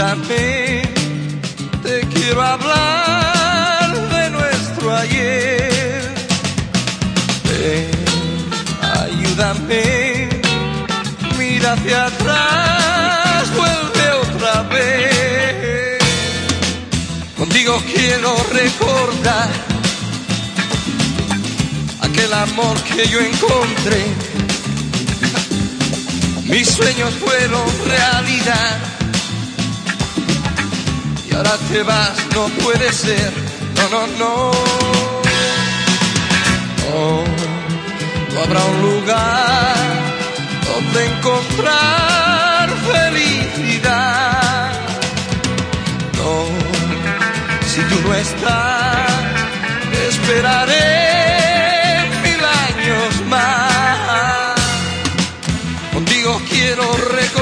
Ayúdame, te quiero hablar de nuestro ayer. Ayúdame, mira hacia atrás, vuelve otra vez. Contigo quiero recordar aquel amor que yo encontré. Mis sueños fueron realidad. Ahora te vas, no puede ser. No, no, no. No, no habrá un lugar donde encontrar felicidad. No, si tú no estás, esperaré mil años más. Contigo quiero recordar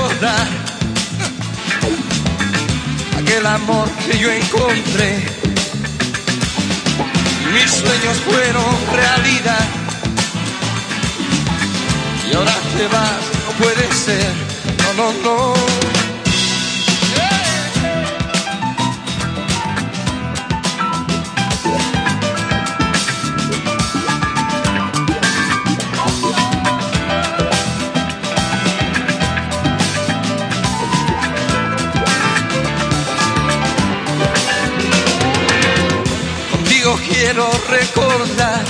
aquel amor que yo encontré. Mis sueños fueron realidad. Y ahora te vas, no puede ser. No, no, no. Contigo quiero recordar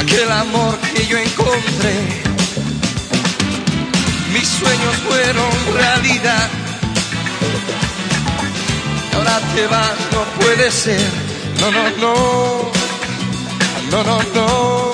aquel amor que yo encontré. Mis sueños fueron realidad. Ahora te vas, no puede ser. No, no, no. No, no, no.